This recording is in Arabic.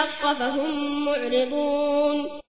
الحق فهم معرضون